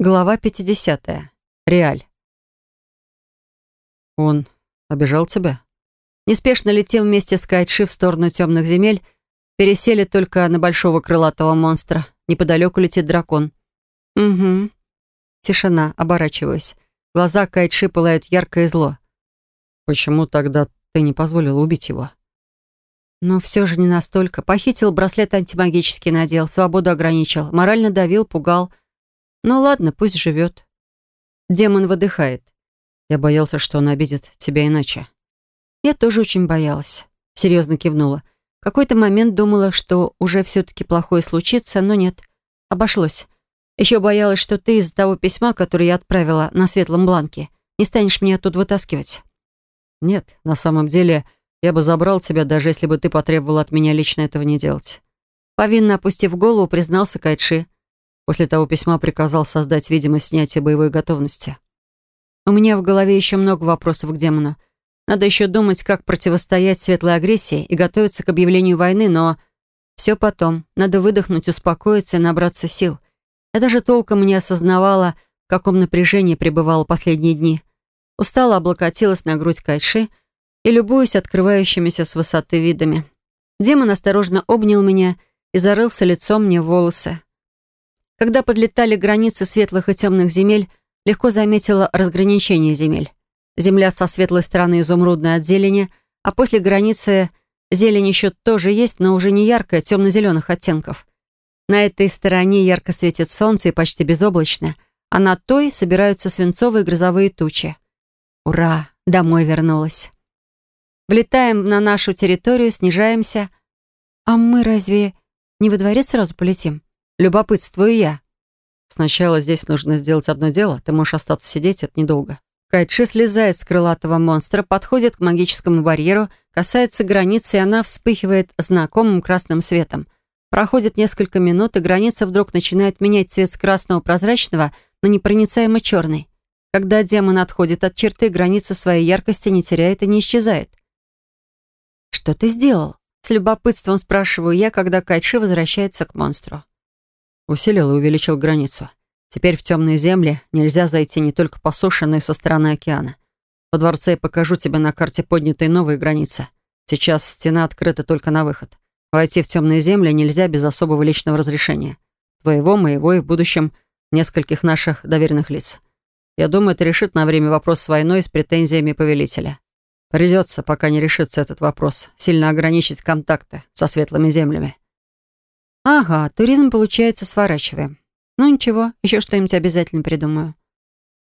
Глава 50. Реаль. Он обижал тебя? Неспешно летим вместе с Кайтши в сторону темных земель, пересели только на большого крылатого монстра. Неподалеку летит дракон. Угу. Тишина, оборачиваюсь. Глаза Кайтши пылают ярко и зло. Почему тогда ты не позволила убить его? Но все же не настолько. Похитил, браслет антимагический надел, свободу ограничил, морально давил, пугал — ну ладно, пусть живет. Демон выдыхает. Я боялся, что он обидит тебя иначе. Я тоже очень боялась. Серьезно кивнула. В какой-то момент думала, что уже все-таки плохое случится, но нет. Обошлось. Еще боялась, что ты из-за того письма, которое я отправила на светлом бланке, не станешь меня тут вытаскивать. Нет, на самом деле, я бы забрал тебя, даже если бы ты потребовала от меня лично этого не делать. Повинно опустив голову, признался Кайши. После того письма приказал создать видимость снятия боевой готовности. У меня в голове еще много вопросов к демону. Надо еще думать, как противостоять светлой агрессии и готовиться к объявлению войны, но все потом. Надо выдохнуть, успокоиться и набраться сил. Я даже толком не осознавала, в каком напряжении пребывала последние дни. Устала, облокотилась на грудь Кайши и любуюсь открывающимися с высоты видами. Демон осторожно обнял меня и зарылся лицом мне в волосы. Когда подлетали границы светлых и темных земель, легко заметила разграничение земель. Земля со светлой стороны изумрудная от зелени, а после границы зелень еще тоже есть, но уже не яркая, темно-зеленых оттенков. На этой стороне ярко светит солнце и почти безоблачно, а на той собираются свинцовые грозовые тучи. Ура! Домой вернулась. Влетаем на нашу территорию, снижаемся. А мы разве не во дворец сразу полетим? Любопытствую я. Сначала здесь нужно сделать одно дело. Ты можешь остаться сидеть, это недолго. Кайтши слезает с крылатого монстра, подходит к магическому барьеру, касается границы, и она вспыхивает знакомым красным светом. Проходит несколько минут, и граница вдруг начинает менять цвет с красного прозрачного на непроницаемо черный. Когда демон отходит от черты, граница своей яркости не теряет и не исчезает. «Что ты сделал?» С любопытством спрашиваю я, когда Кайтши возвращается к монстру. Усилил и увеличил границу. Теперь в темные земли нельзя зайти не только по суше, но и со стороны океана. Во дворце я покажу тебе на карте поднятые новые границы. Сейчас стена открыта только на выход. Войти в темные земли нельзя без особого личного разрешения. Твоего, моего и в будущем нескольких наших доверенных лиц. Я думаю, это решит на время вопрос с войной с претензиями повелителя. Придется, пока не решится этот вопрос, сильно ограничить контакты со светлыми землями. Ага, туризм, получается, сворачиваем. Ну ничего, еще что-нибудь обязательно придумаю.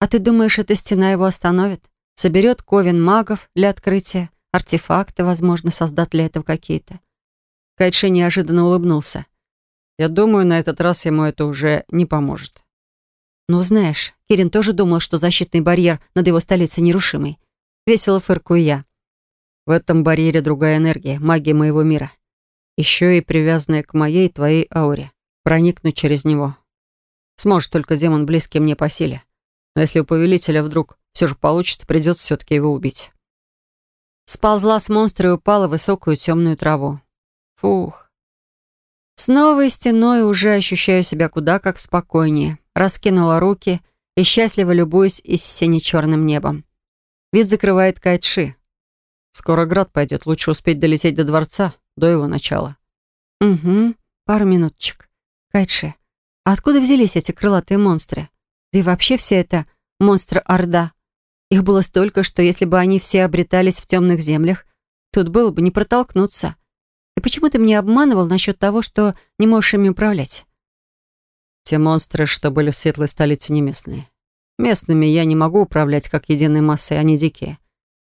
А ты думаешь, эта стена его остановит? Соберет ковен магов для открытия, артефакты, возможно, создаст для этого какие-то. Кайтши неожиданно улыбнулся. Я думаю, на этот раз ему это уже не поможет. Ну, знаешь, Кирин тоже думал, что защитный барьер над его столицей нерушимый. Весело фыркую я. В этом барьере другая энергия, магия моего мира еще и привязанная к моей твоей ауре, проникнуть через него. Сможет только демон близкий мне по силе. Но если у повелителя вдруг все же получится, придется все-таки его убить. Сползла с монстра и упала в высокую темную траву. Фух. С новой стеной уже ощущаю себя куда как спокойнее. Раскинула руки и счастливо любуюсь и сине-черным небом. Вид закрывает Кайтши. Скоро град пойдет, лучше успеть долететь до дворца, до его начала. Угу, пару минуточек. Кайтши, а откуда взялись эти крылатые монстры? Да и вообще вся эта монстр-орда. Их было столько, что если бы они все обретались в темных землях, тут было бы не протолкнуться. И почему ты меня обманывал насчет того, что не можешь ими управлять? Те монстры, что были в светлой столице, не местные. Местными я не могу управлять как единой массой, они дикие.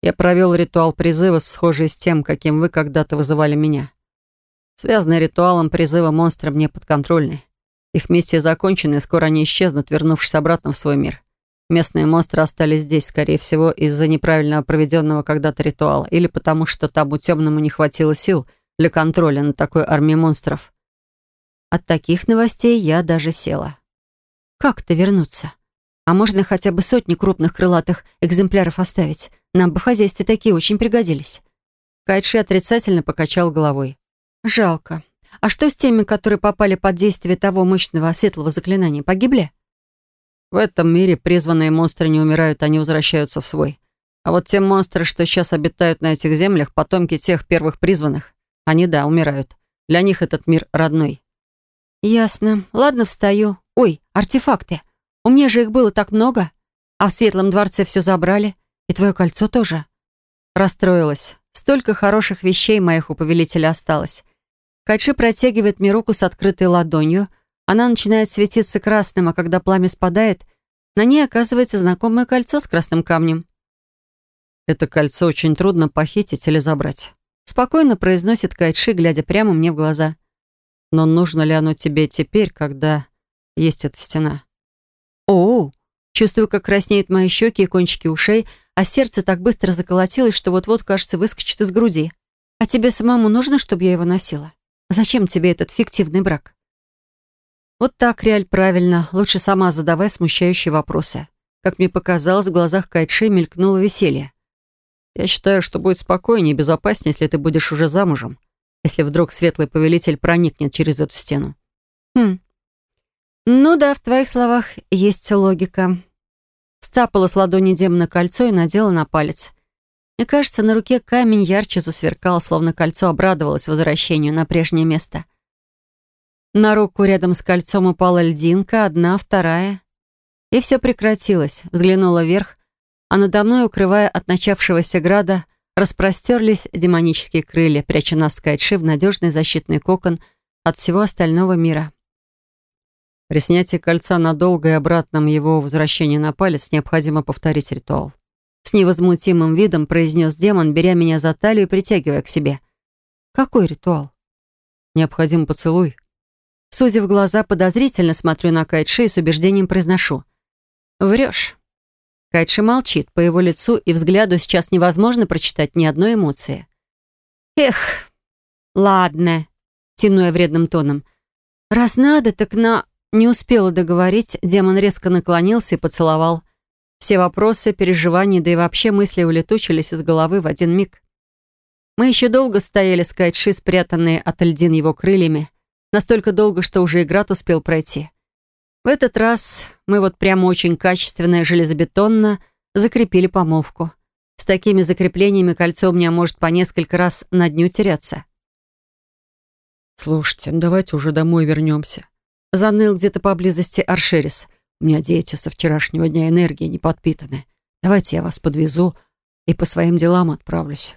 Я провел ритуал призыва, схожий с тем, каким вы когда-то вызывали меня. Связанный ритуалом призыва монстры мне подконтрольны. Их миссия закончена, и скоро они исчезнут, вернувшись обратно в свой мир. Местные монстры остались здесь, скорее всего, из-за неправильного проведенного когда-то ритуала, или потому что тому темному не хватило сил для контроля над такой армией монстров. От таких новостей я даже села. Как-то вернуться? А можно хотя бы сотни крупных крылатых экземпляров оставить? Нам бы в хозяйстве такие очень пригодились». Кайтши отрицательно покачал головой. «Жалко. А что с теми, которые попали под действие того мощного светлого заклинания? Погибли?» В этом мире призванные монстры не умирают, они возвращаются в свой. А вот те монстры, что сейчас обитают на этих землях, потомки тех первых призванных, они, да, умирают. Для них этот мир родной. Ясно. Ладно, встаю. Ой, артефакты. У меня же их было так много. А в Светлом дворце все забрали. И твое кольцо тоже. Расстроилась. Столько хороших вещей моих у повелителя осталось. Кайши протягивает мне руку с открытой ладонью. Она начинает светиться красным, а когда пламя спадает, на ней оказывается знакомое кольцо с красным камнем. Это кольцо очень трудно похитить или забрать. Спокойно произносит Кайши, глядя прямо мне в глаза. Но нужно ли оно тебе теперь, когда есть эта стена? О, чувствую, как краснеют мои щеки и кончики ушей, а сердце так быстро заколотилось, что вот-вот, кажется, выскочит из груди. А тебе самому нужно, чтобы я его носила? Зачем тебе этот фиктивный брак? Вот так, Реаль, правильно. Лучше сама задавай смущающие вопросы. Как мне показалось, в глазах Кайтши мелькнуло веселье. Я считаю, что будет спокойнее и безопаснее, если ты будешь уже замужем. Если вдруг светлый повелитель проникнет через эту стену. Хм. Ну да, в твоих словах есть логика. Сцапала с ладони демона кольцо и надела на палец. Мне кажется, на руке камень ярче засверкал, словно кольцо обрадовалось возвращению на прежнее место. — на руку рядом с кольцом упала льдинка, одна, вторая. И все прекратилось. Взглянула вверх, а надо мной, укрывая от начавшегося града, распростерлись демонические крылья, пряча нас с Кайтши в надежный защитный кокон от всего остального мира. При снятии кольца на долго и обратном его возвращении на палец необходимо повторить ритуал. С невозмутимым видом произнес демон, беря меня за талию и притягивая к себе. «Какой ритуал?» «Необходим поцелуй», Сузив глаза, подозрительно смотрю на Кайтши и с убеждением произношу. «Врешь». Кайтши молчит. По его лицу и взгляду сейчас невозможно прочитать ни одной эмоции. «Эх, ладно», — тяну я вредным тоном. «Раз надо, так на...» Не успела договорить, демон резко наклонился и поцеловал. Все вопросы, переживания, да и вообще мысли улетучились из головы в один миг. Мы еще долго стояли с Кайтши, спрятанные от льдин его крыльями, Настолько долго, что уже и град успел пройти. В этот раз мы вот прямо очень качественно и железобетонно закрепили помолвку. С такими закреплениями кольцо у меня может по несколько раз на дню теряться. «Слушайте, ну давайте уже домой вернемся». Заныл где-то поблизости Аршерис. «У меня дети со вчерашнего дня энергии не подпитаны. Давайте я вас подвезу и по своим делам отправлюсь».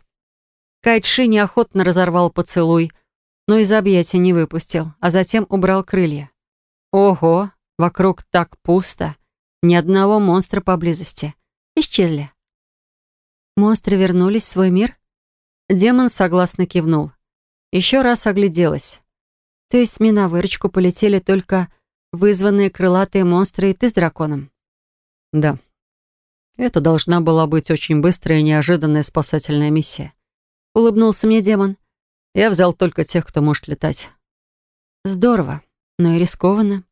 Кайтши неохотно разорвал поцелуй, но из объятия не выпустил, а затем убрал крылья. Ого, вокруг так пусто. Ни одного монстра поблизости. Исчезли. Монстры вернулись в свой мир? Демон согласно кивнул. Еще раз огляделась. То есть на выручку полетели только вызванные крылатые монстры и ты с драконом? Да. Это должна была быть очень быстрая и неожиданная спасательная миссия. Улыбнулся мне демон. Я взял только тех, кто может летать. Здорово, но и рискованно.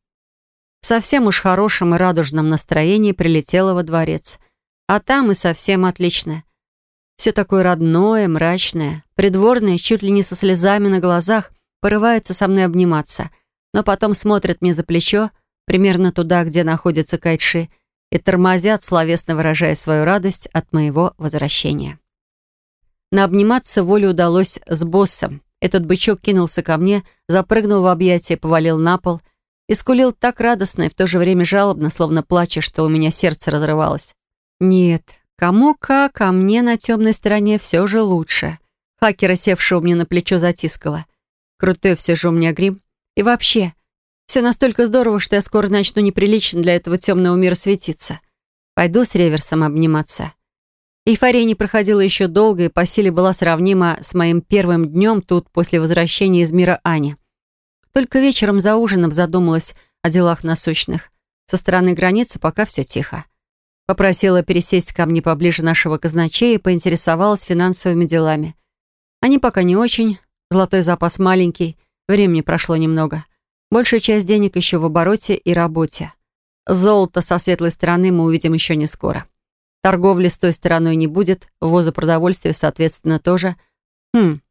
В совсем уж хорошем и радужном настроении прилетела во дворец. А там и совсем отлично. Все такое родное, мрачное. Придворные чуть ли не со слезами на глазах порываются со мной обниматься, но потом смотрят мне за плечо, примерно туда, где находится Кайтши, и тормозят, словесно выражая свою радость от моего возвращения. На обниматься воле удалось с боссом. Этот бычок кинулся ко мне, запрыгнул в объятия, повалил на пол и скулил так радостно и в то же время жалобно, словно плача, что у меня сердце разрывалось. Нет, кому как, а мне на темной стороне все же лучше. Хакера, севшего мне на плечо, затискала. Крутой все же у меня грим. И вообще, все настолько здорово, что я скоро начну неприлично для этого темного мира светиться. Пойду с реверсом обниматься. Эйфория не проходила еще долго и по силе была сравнима с моим первым днем тут после возвращения из мира Ани. Только вечером за ужином задумалась о делах насущных. Со стороны границы пока все тихо. Попросила пересесть ко мне поближе нашего казначея и поинтересовалась финансовыми делами. Они пока не очень, золотой запас маленький, времени прошло немного. Большая часть денег еще в обороте и работе. Золото со светлой стороны мы увидим еще не скоро. Торговли с той стороной не будет, ввоза продовольствия, соответственно, тоже. Хм.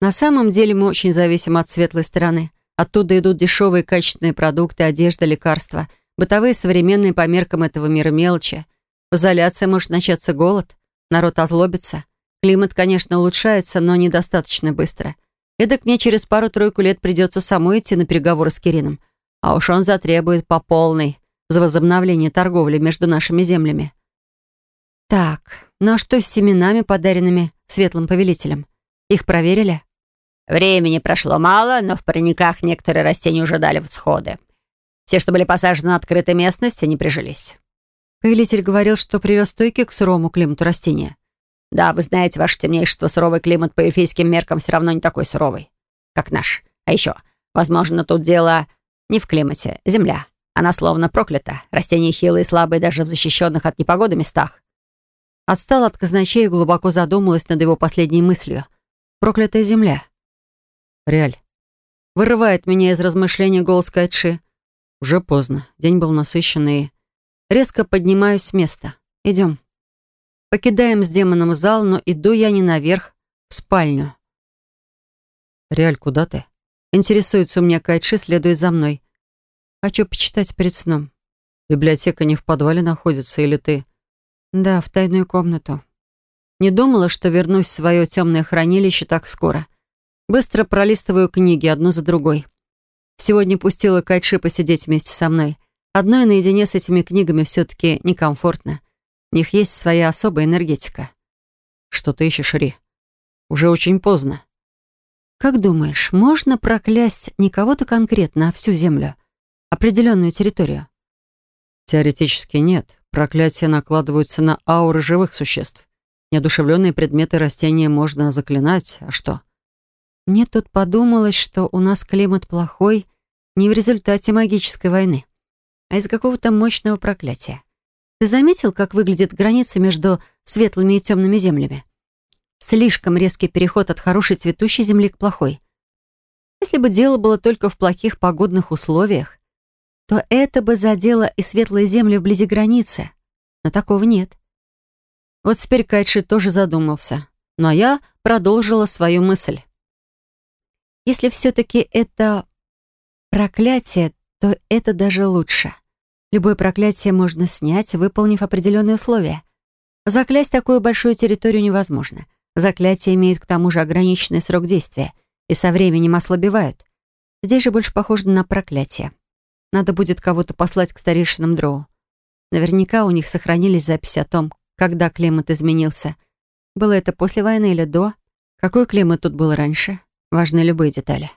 На самом деле мы очень зависим от светлой стороны. Оттуда идут дешевые качественные продукты, одежда, лекарства, Бытовые современные по меркам этого мира мелочи. В изоляции может начаться голод, народ озлобится. Климат, конечно, улучшается, но недостаточно быстро. Эдак мне через пару-тройку лет придется самой идти на переговоры с Кирином. А уж он затребует по полной за возобновление торговли между нашими землями. Так, ну а что с семенами, подаренными светлым повелителем? Их проверили? Времени прошло мало, но в парниках некоторые растения уже дали всходы. Все, что были посажены на открытой местности, не прижились. Повелитель говорил, что привез стойки к суровому климату растения. Да, вы знаете, ваше темнейшество, суровый климат по эльфийским меркам все равно не такой суровый, как наш. А еще, возможно, тут дело не в климате, земля. Она словно проклята. Растения хилые и слабые даже в защищенных от непогоды местах. Отстал от казначея и глубоко задумалась над его последней мыслью. Проклятая земля. Реаль. Вырывает меня из размышления голос Кайтши. Уже поздно. День был насыщенный. Резко поднимаюсь с места. Идем. Покидаем с демоном зал, но иду я не наверх, в спальню. «Реаль, куда ты?» Интересуется у меня Кайтши, следуя за мной. Хочу почитать перед сном. Библиотека не в подвале находится, или ты? Да, в тайную комнату. Не думала, что вернусь в свое темное хранилище так скоро. Быстро пролистываю книги, одну за другой. Сегодня пустила Кайтши посидеть вместе со мной. Одной наедине с этими книгами все-таки некомфортно. В них есть своя особая энергетика. Что ты ищешь, Ри? Уже очень поздно. Как думаешь, можно проклясть не кого-то конкретно, а всю Землю? определенную территорию? Теоретически нет. Проклятия накладываются на ауры живых существ. Неодушевленные предметы растения можно заклинать, а что? Мне тут подумалось, что у нас климат плохой не в результате магической войны, а из какого-то мощного проклятия. Ты заметил, как выглядит граница между светлыми и темными землями? Слишком резкий переход от хорошей цветущей земли к плохой. Если бы дело было только в плохих погодных условиях, то это бы задело и светлые земли вблизи границы. Но такого нет. Вот теперь Кайши тоже задумался. Но я продолжила свою мысль. Если все-таки это проклятие, то это даже лучше. Любое проклятие можно снять, выполнив определенные условия. Заклясть такую большую территорию невозможно. Заклятия имеют к тому же ограниченный срок действия и со временем ослабевают. Здесь же больше похоже на проклятие. Надо будет кого-то послать к старейшинам Дроу. Наверняка у них сохранились записи о том, когда климат изменился. Было это после войны или до? Какой климат тут был раньше? Важны любые детали.